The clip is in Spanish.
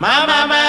Mamá, mamá.